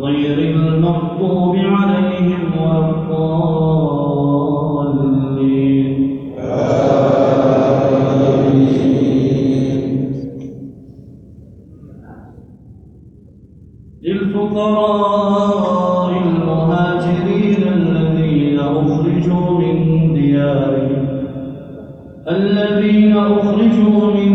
غير المغضوب عليهم ولا الضالين. للفقراء المهاجرين الذين أخرجوا من ديارهم. الذين أخرجوا من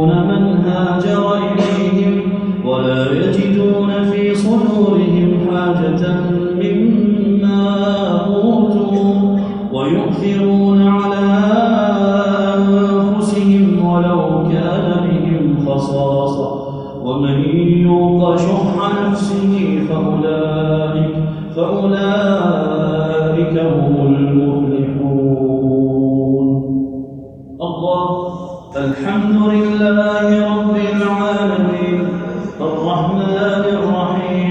كان بهم خصاصة. ومن يوق شح نفسه فأولئك فأولئك هم المفلحون. الله الحمد لله رب العالمين. الرحمن الرحيم.